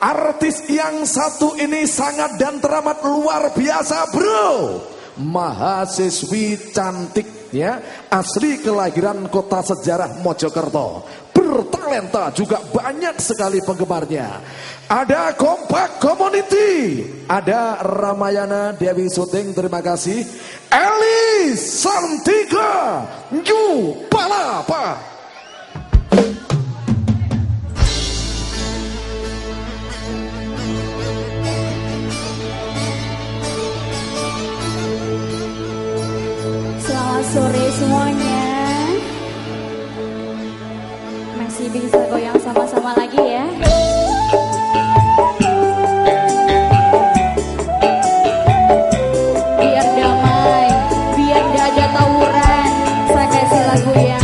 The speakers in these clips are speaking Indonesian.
artis yang satu ini sangat dan teramat luar biasa bro. Mahasiswi cantik ya, asli kelahiran kota sejarah Mojokerto. Bertalenta juga banyak sekali penggemarnya. Ada Kompak Community, ada Ramayana Dewi Suting, terima kasih. Eli Santika, New Palapa. Masih bisa goyang sama-sama lagi ya. Biar damai, biar gak ada tawuran Saya kasih lagu yang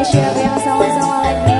Indonesia yang sama-sama lagi